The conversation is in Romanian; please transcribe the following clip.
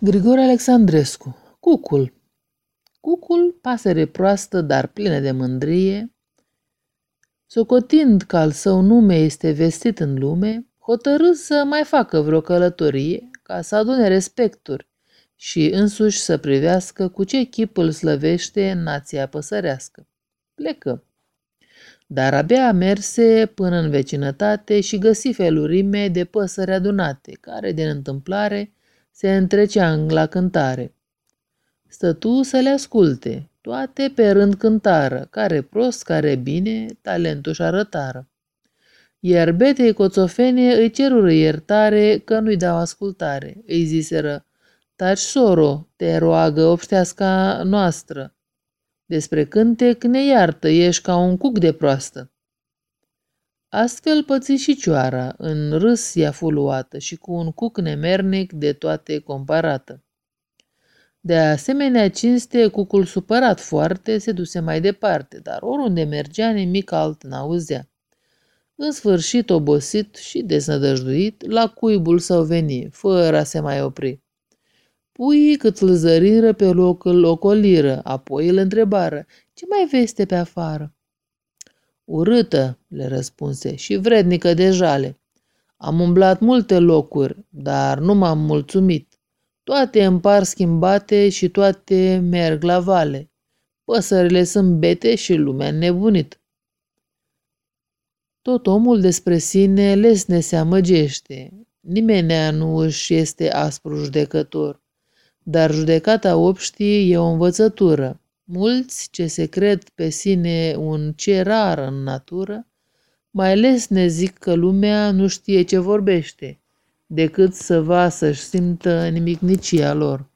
Grigore Alexandrescu Cucul Cucul, pasăre proastă, dar plină de mândrie, socotind că al său nume este vestit în lume, hotărâ să mai facă vreo călătorie ca să adune respecturi și însuși să privească cu ce chip îl slăvește nația păsărească. Plecă. Dar abia merse până în vecinătate și găsi felurime de păsări adunate, care, din întâmplare, se întrecea la cântare. Stătu să le asculte, toate pe rând cântară, care prost, care bine, talentul și arătară. Iar betei coțofene îi cerură iertare că nu-i dau ascultare. Îi ziseră, taci soro, te roagă obșteasca noastră. Despre cântec ne iartă, ești ca un cuc de proastă. Astfel păți și cioara, în râs ea fuluată și cu un cuc nemernic de toate comparată. De asemenea cinste, cucul supărat foarte se duse mai departe, dar oriunde mergea nimic alt n-auzea. În sfârșit, obosit și deznădăjduit, la cuibul său veni, fără a se mai opri. Puii cât îl zăriră pe loc îl ocoliră, apoi îl întrebară, ce mai veste pe afară? Urâtă, le răspunse, și vrednică de jale. Am umblat multe locuri, dar nu m-am mulțumit. Toate îmi par schimbate și toate merg la vale. Păsările sunt bete și lumea nebunit. Tot omul despre sine lesne se amăgește. Nimenea nu își este aspru judecător, dar judecata obștii e o învățătură. Mulți ce se cred pe sine un ce rar în natură, mai ales ne zic că lumea nu știe ce vorbește, decât să va să-și simtă nimicnicia lor.